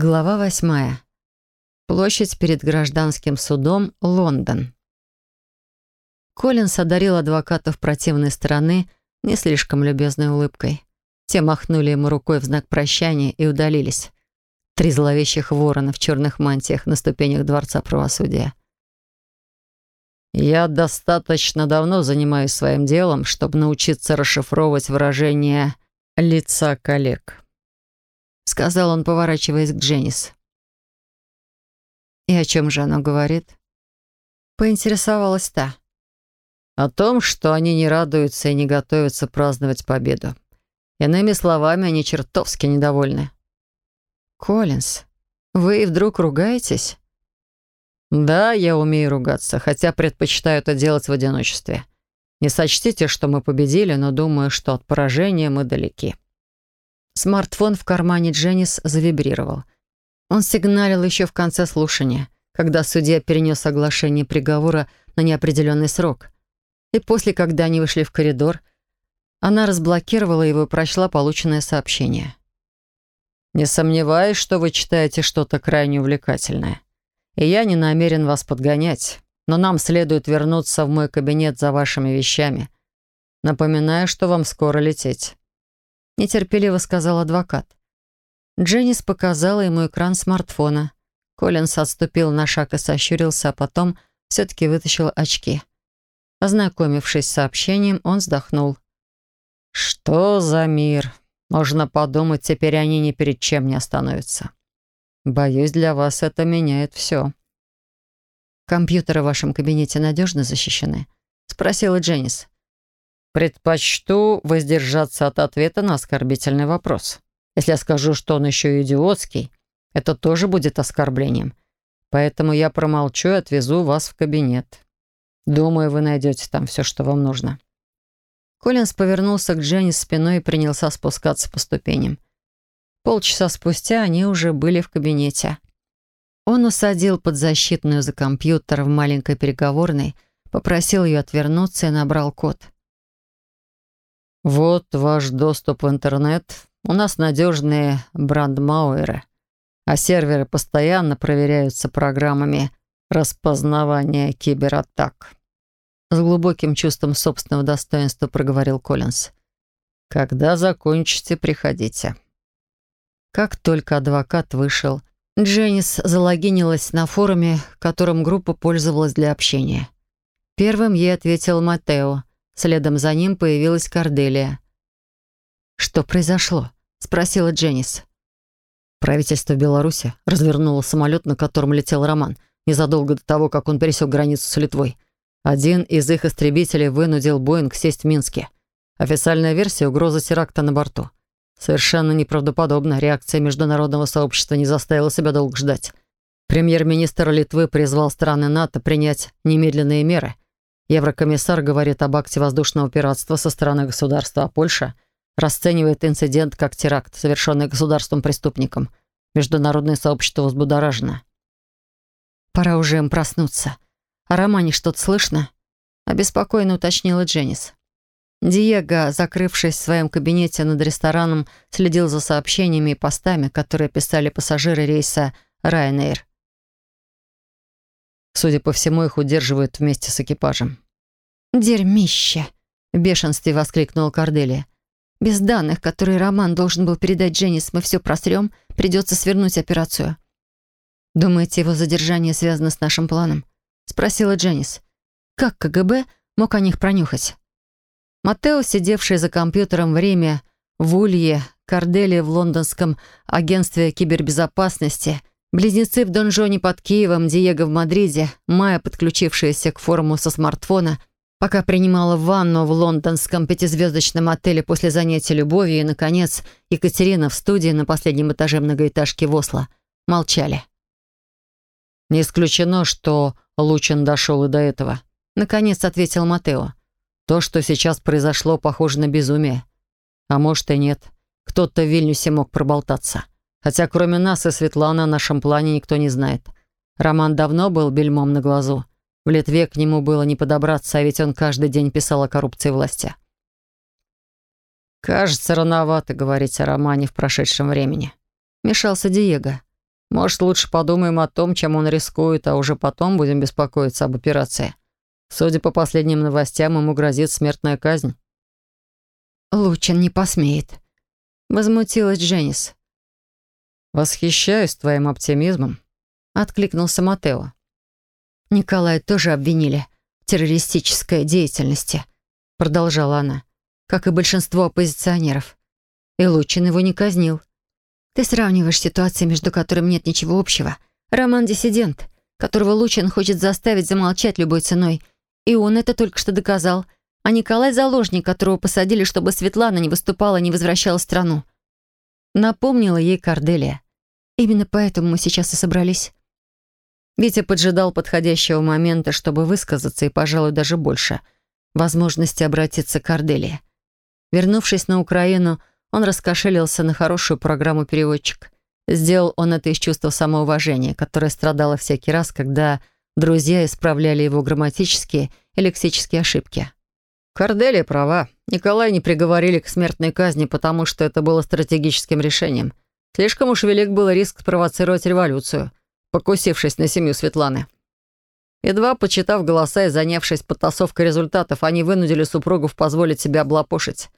Глава восьмая. Площадь перед гражданским судом, Лондон. Коллинс одарил адвокатов противной стороны не слишком любезной улыбкой. Те махнули ему рукой в знак прощания и удалились. Три зловещих ворона в черных мантиях на ступенях Дворца правосудия. «Я достаточно давно занимаюсь своим делом, чтобы научиться расшифровывать выражения лица коллег», сказал он, поворачиваясь к Дженнис. «И о чем же оно говорит?» Поинтересовалась та. «О том, что они не радуются и не готовятся праздновать победу. Иными словами, они чертовски недовольны». «Коллинз, вы вдруг ругаетесь?» «Да, я умею ругаться, хотя предпочитаю это делать в одиночестве. Не сочтите, что мы победили, но думаю, что от поражения мы далеки». Смартфон в кармане Дженнис завибрировал. Он сигналил еще в конце слушания, когда судья перенес оглашение приговора на неопределенный срок. И после, когда они вышли в коридор, она разблокировала его и прочла полученное сообщение. «Не сомневаюсь, что вы читаете что-то крайне увлекательное. И я не намерен вас подгонять, но нам следует вернуться в мой кабинет за вашими вещами. Напоминаю, что вам скоро лететь» нетерпеливо сказал адвокат. Дженнис показала ему экран смартфона. Коллинс отступил на шаг и сощурился, а потом все-таки вытащил очки. Ознакомившись с сообщением, он вздохнул. «Что за мир? Можно подумать, теперь они ни перед чем не остановятся. Боюсь, для вас это меняет все». «Компьютеры в вашем кабинете надежно защищены?» — спросила Дженнис. Предпочту воздержаться от ответа на оскорбительный вопрос. Если я скажу, что он еще и идиотский, это тоже будет оскорблением. Поэтому я промолчу и отвезу вас в кабинет. Думаю, вы найдете там все, что вам нужно». Коллинз повернулся к Дженни спиной и принялся спускаться по ступеням. Полчаса спустя они уже были в кабинете. Он усадил подзащитную за компьютер в маленькой переговорной, попросил ее отвернуться и набрал код — «Вот ваш доступ в интернет. У нас надежные брандмауэры, а серверы постоянно проверяются программами распознавания кибератак». С глубоким чувством собственного достоинства проговорил Коллинз. «Когда закончите, приходите». Как только адвокат вышел, Дженнис залогинилась на форуме, которым группа пользовалась для общения. Первым ей ответил Матео, Следом за ним появилась Корделия. «Что произошло?» — спросила Дженнис. Правительство Беларуси развернуло самолет, на котором летел Роман, незадолго до того, как он пересек границу с Литвой. Один из их истребителей вынудил Боинг сесть в Минске. Официальная версия — угроза теракта на борту. Совершенно неправдоподобно. Реакция международного сообщества не заставила себя долго ждать. Премьер-министр Литвы призвал страны НАТО принять немедленные меры — Еврокомиссар говорит об акте воздушного пиратства со стороны государства, а Польша расценивает инцидент как теракт, совершенный государством-преступником. Международное сообщество взбудоражено. «Пора уже им проснуться. О романе что-то слышно?» — обеспокоенно уточнила Дженнис. Диего, закрывшись в своем кабинете над рестораном, следил за сообщениями и постами, которые писали пассажиры рейса «Райнейр». Судя по всему, их удерживают вместе с экипажем. «Дерьмище!» — в бешенстве воскликнула Корделия. «Без данных, которые Роман должен был передать Дженнис, мы все просрем, придется свернуть операцию». «Думаете, его задержание связано с нашим планом?» — спросила Дженнис. «Как КГБ мог о них пронюхать?» Матео, сидевший за компьютером в Риме, в Улье, Корделия в лондонском агентстве кибербезопасности — Близнецы в донжоне под Киевом, Диего в Мадриде, Майя, подключившаяся к форуму со смартфона, пока принимала ванну в лондонском пятизвездочном отеле после занятия любовью и, наконец, Екатерина в студии на последнем этаже многоэтажки в Осло, молчали. «Не исключено, что Лучин дошел и до этого», — наконец ответил Матео. «То, что сейчас произошло, похоже на безумие. А может и нет. Кто-то в Вильнюсе мог проболтаться». Хотя кроме нас и Светланы о нашем плане никто не знает. Роман давно был бельмом на глазу. В Литве к нему было не подобраться, а ведь он каждый день писал о коррупции власти. «Кажется, рановато говорить о романе в прошедшем времени», — мешался Диего. Может, лучше подумаем о том, чем он рискует, а уже потом будем беспокоиться об операции. Судя по последним новостям, ему грозит смертная казнь». «Лучин не посмеет», — возмутилась Дженнис. «Восхищаюсь твоим оптимизмом», — откликнулся Матео. «Николая тоже обвинили в террористической деятельности», — продолжала она, «как и большинство оппозиционеров. И Лучин его не казнил. Ты сравниваешь ситуации, между которыми нет ничего общего. Роман — диссидент, которого Лучин хочет заставить замолчать любой ценой. И он это только что доказал. А Николай — заложник, которого посадили, чтобы Светлана не выступала, не возвращала страну. Напомнила ей Корделия. Именно поэтому мы сейчас и собрались. Витя поджидал подходящего момента, чтобы высказаться, и, пожалуй, даже больше. Возможности обратиться к Корделии. Вернувшись на Украину, он раскошелился на хорошую программу «Переводчик». Сделал он это из чувства самоуважения, которое страдало всякий раз, когда друзья исправляли его грамматические и лексические ошибки. Корделия права. Николая не приговорили к смертной казни, потому что это было стратегическим решением. Слишком уж велик был риск спровоцировать революцию, покусившись на семью Светланы. Едва почитав голоса и занявшись подтасовкой результатов, они вынудили супругов позволить себе облапошить.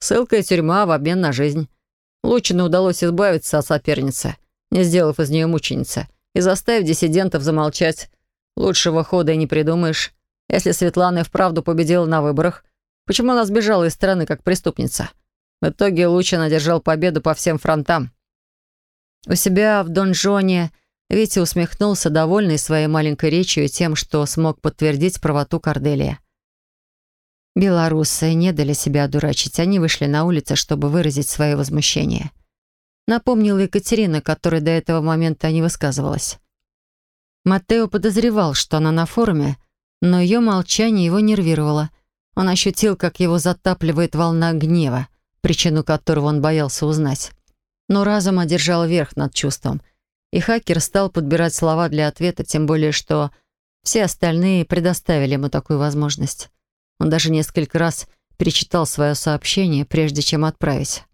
Ссылка и тюрьма в обмен на жизнь. Лучину удалось избавиться от соперницы, не сделав из нее мученицы, и заставив диссидентов замолчать. Лучшего хода и не придумаешь. Если Светлана и вправду победила на выборах, почему она сбежала из страны как преступница? В итоге Лучин одержал победу по всем фронтам. У себя в донжоне Витя усмехнулся, довольный своей маленькой речью и тем, что смог подтвердить правоту Корделия. Белорусы не дали себя одурачить. Они вышли на улицы, чтобы выразить свое возмущение. Напомнила Екатерина, которой до этого момента не высказывалась. Матео подозревал, что она на форуме, но ее молчание его нервировало. Он ощутил, как его затапливает волна гнева, причину которого он боялся узнать. Но разум одержал верх над чувством, и хакер стал подбирать слова для ответа, тем более что все остальные предоставили ему такую возможность. Он даже несколько раз перечитал свое сообщение, прежде чем отправить.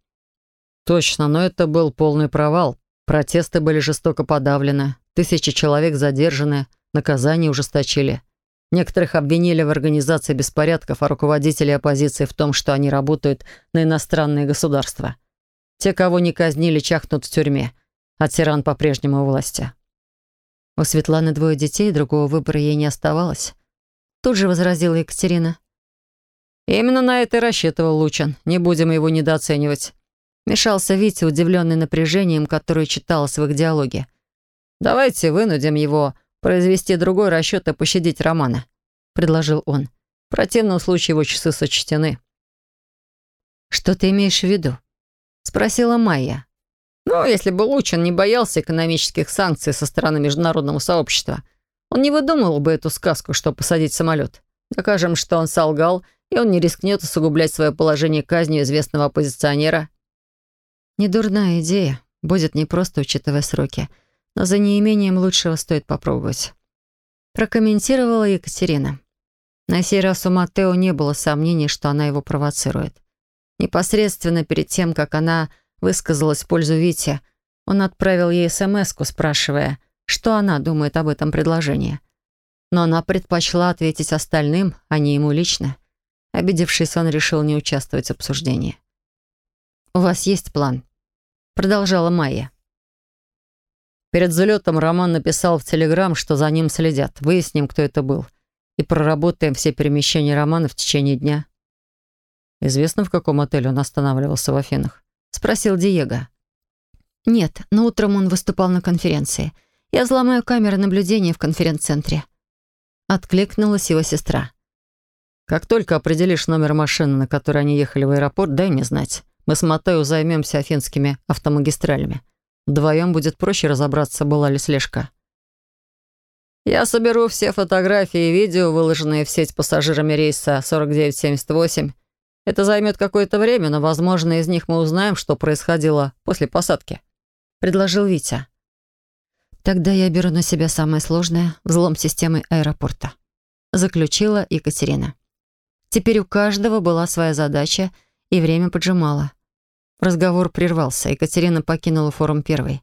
«Точно, но это был полный провал. Протесты были жестоко подавлены, тысячи человек задержаны, наказания ужесточили. Некоторых обвинили в организации беспорядков, а руководители оппозиции в том, что они работают на иностранные государства. Те, кого не казнили, чахнут в тюрьме, а тиран по-прежнему у власти. У Светланы двое детей, другого выбора ей не оставалось. Тут же возразила Екатерина. «Именно на это и рассчитывал Лучин. Не будем его недооценивать». Мешался Витя, удивленный напряжением, которое читалось в их диалоге. «Давайте вынудим его произвести другой расчет и пощадить Романа», — предложил он. «В противном случае его часы сочтены». «Что ты имеешь в виду?» — спросила Майя. «Ну, если бы Лучин не боялся экономических санкций со стороны международного сообщества, он не выдумывал бы эту сказку, что посадить самолет. Докажем, что он солгал, и он не рискнет усугублять свое положение казнью известного оппозиционера». «Недурная идея. Будет непросто, учитывая сроки но за неимением лучшего стоит попробовать. Прокомментировала Екатерина. На сей раз у Матео не было сомнений, что она его провоцирует. Непосредственно перед тем, как она высказалась в пользу Вити, он отправил ей смс спрашивая, что она думает об этом предложении. Но она предпочла ответить остальным, а не ему лично. Обидевшись, он решил не участвовать в обсуждении. «У вас есть план?» Продолжала Майя. Перед залетом Роман написал в Телеграм, что за ним следят. Выясним, кто это был. И проработаем все перемещения Романа в течение дня. Известно, в каком отеле он останавливался в Афинах? Спросил Диего. Нет, но утром он выступал на конференции. Я взломаю камеры наблюдения в конференц-центре. Откликнулась его сестра. Как только определишь номер машины, на которой они ехали в аэропорт, дай мне знать. Мы с Матео займемся афинскими автомагистралями. Вдвоем будет проще разобраться, была ли слежка. Я соберу все фотографии и видео, выложенные в сеть пассажирами рейса 4978. Это займет какое-то время, но, возможно, из них мы узнаем, что происходило после посадки», — предложил Витя. «Тогда я беру на себя самое сложное — взлом системы аэропорта», — заключила Екатерина. Теперь у каждого была своя задача, и время поджимало. Разговор прервался. Екатерина покинула форум первой.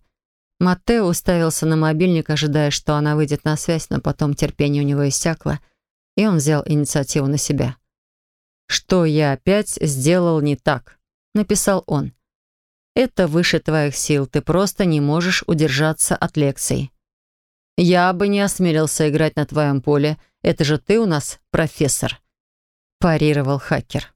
Маттео уставился на мобильник, ожидая, что она выйдет на связь, но потом терпение у него иссякло, и он взял инициативу на себя. «Что я опять сделал не так?» — написал он. «Это выше твоих сил, ты просто не можешь удержаться от лекций. Я бы не осмелился играть на твоем поле, это же ты у нас профессор», — парировал хакер.